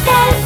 Hotel